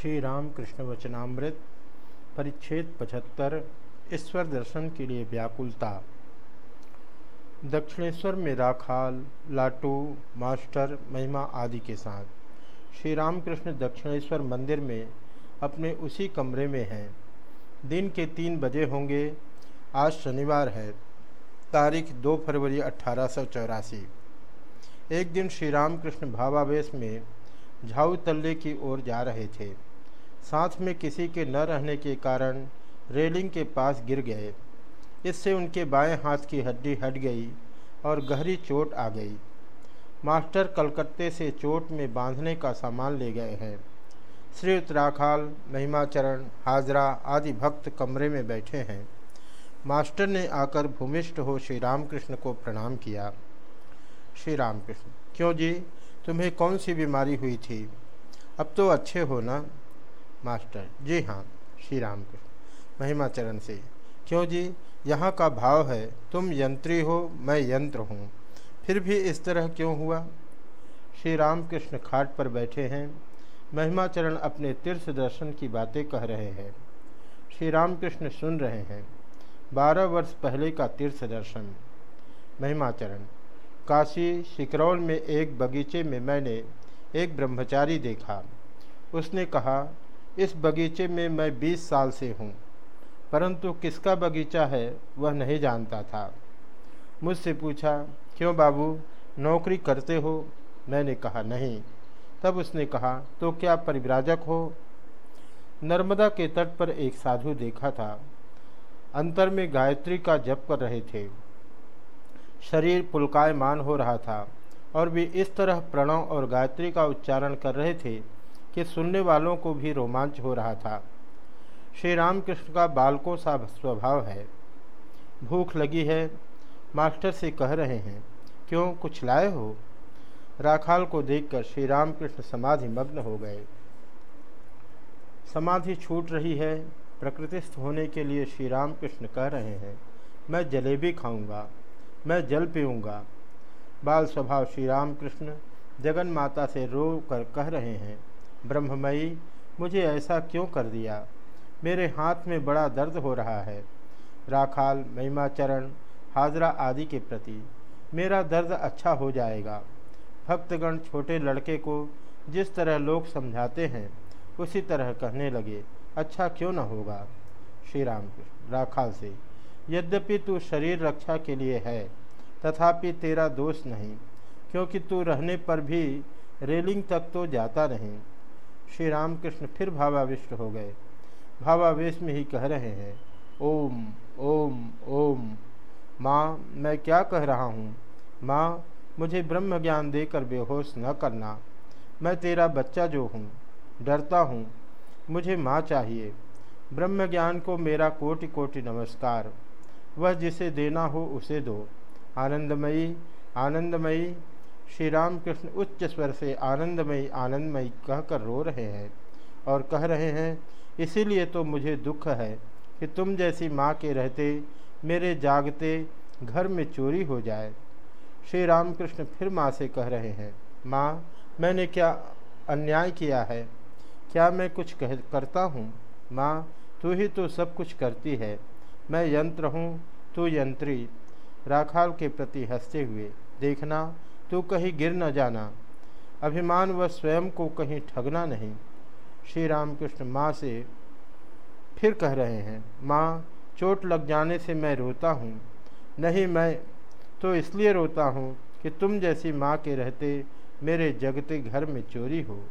श्री रामकृष्ण वचनामृत परिच्छेद पचहत्तर, ईश्वर दर्शन के लिए व्याकुलता। दक्षिणेश्वर में राखाल, लाटू, मास्टर, महिमा आदि के साथ। श्री रामकृष्ण दक्षिणेश्वर मंदिर में अपने उसी कमरे में हैं। दिन के तीन बजे होंगे। आज शनिवार है, तारीख दो फरवरी अट्ठारह एक दिन श्री रामकृष्ण भावावेश में झाऊ तल्ले की ओर जा रहे थे। साथ में किसी के न रहने के कारण रेलिंग के पास गिर गए। इससे उनके बाएँ हाथ की हड्डी हट गई और गहरी चोट आ गई। मास्टर कलकत्ते से चोट में बांधने का सामान ले गए हैं। श्री उत्तराखाल महिमाचरण, हाजरा आदि भक्त कमरे में बैठे हैं। मास्टर ने आकर भूमिष्ठ हो श्री रामकृष्ण को प्रणाम किया। श्री रामकृष्ण क्यों जी? तुम्हें कौन सी बीमारी हुई थी? अब तो अच्छे हो ना? मास्टर। जी हाँ श्री राम कृष्ण महिमा चरण से। क्यों जी? यहाँ का भाव है, तुम यंत्री हो, मैं यंत्र हूँ। फिर भी इस तरह क्यों हुआ? श्री रामकृष्ण खाट पर बैठे हैं। महिमाचरण अपने तीर्थ दर्शन की बातें कह रहे हैं। श्री रामकृष्ण सुन रहे हैं। बारह वर्ष पहले का तीर्थ दर्शन। महिमाचरण। काशी शिकरौल में एक बगीचे में मैंने एक ब्रह्मचारी देखा। उसने कहा इस बगीचे में मैं बीस साल से हूँ, परंतु किसका बगीचा है वह नहीं जानता था। मुझसे पूछा, क्यों बाबू, नौकरी करते हो? मैंने कहा, नहीं। तब उसने कहा तो क्या परिव्राजक हो? नर्मदा के तट पर एक साधु देखा था। अंतर में गायत्री का जप कर रहे थे। शरीर पुलकायमान हो रहा था और वे इस तरह प्रणव और गायत्री का उच्चारण कर रहे थे कि सुनने वालों को भी रोमांच हो रहा था। श्री रामकृष्ण का बालकों सा स्वभाव है। भूख लगी है। मास्टर से कह रहे हैं, क्यों, कुछ लाए हो? राखाल को देखकर श्री रामकृष्ण समाधि मग्न हो गए। समाधि छूट रही है। प्रकृतिस्थ होने के लिए श्री रामकृष्ण कह रहे हैं, मैं जलेबी खाऊँगा, मैं जल पीऊँगा। बाल स्वभाव श्री राम कृष्ण जगन माता से रो कर कह रहे हैं ब्रह्ममयी, मुझे ऐसा क्यों कर दिया? मेरे हाथ में बड़ा दर्द हो रहा है। राखाल, महिमाचरण, हाजरा आदि के प्रति, मेरा दर्द अच्छा हो जाएगा। भक्तगण छोटे लड़के को जिस तरह लोग समझाते हैं, उसी तरह कहने लगे अच्छा क्यों न होगा? श्री राम राखाल से, यद्यपि तू शरीर रक्षा के लिए है, तथापि तेरा दोष नहीं, क्योंकि तू रहने पर भी रेलिंग तक तो जाता नहीं। श्री रामकृष्ण फिर भावाविष्ट हो गए। भावावेश में ही कह रहे हैं, ओम ओम ओम। माँ, मैं क्या कह रहा हूँ? माँ, मुझे ब्रह्म ज्ञान देकर बेहोश न करना। मैं तेरा बच्चा जो हूँ, डरता हूँ। मुझे माँ चाहिए। ब्रह्म ज्ञान को मेरा कोटि कोटि नमस्कार। वह जिसे देना हो उसे दो। आनंदमयी आनंदमयी श्री रामकृष्ण उच्च स्वर से आनंदमयी आनंदमयी कहकर रो रहे हैं और कह रहे हैं, इसीलिए तो मुझे दुख है कि तुम जैसी माँ के रहते, मेरे जागते घर में चोरी हो जाए। श्री रामकृष्ण फिर माँ से कह रहे हैं, माँ, मैंने क्या अन्याय किया है? क्या मैं कुछ कह, करता हूँ? माँ, तू ही तो सब कुछ करती है। मैं यंत्र हूँ, तू यंत्री। राखाल के प्रति हँसते हुए, देखना तू कहीं गिर न जाना। अभिमान व स्वयं को कहीं ठगना नहीं। श्री रामकृष्ण माँ से फिर कह रहे हैं, माँ, चोट लग जाने से मैं रोता हूँ। नहीं, मैं तो इसलिए रोता हूँ कि तुम जैसी माँ के रहते मेरे जगते घर में चोरी हो।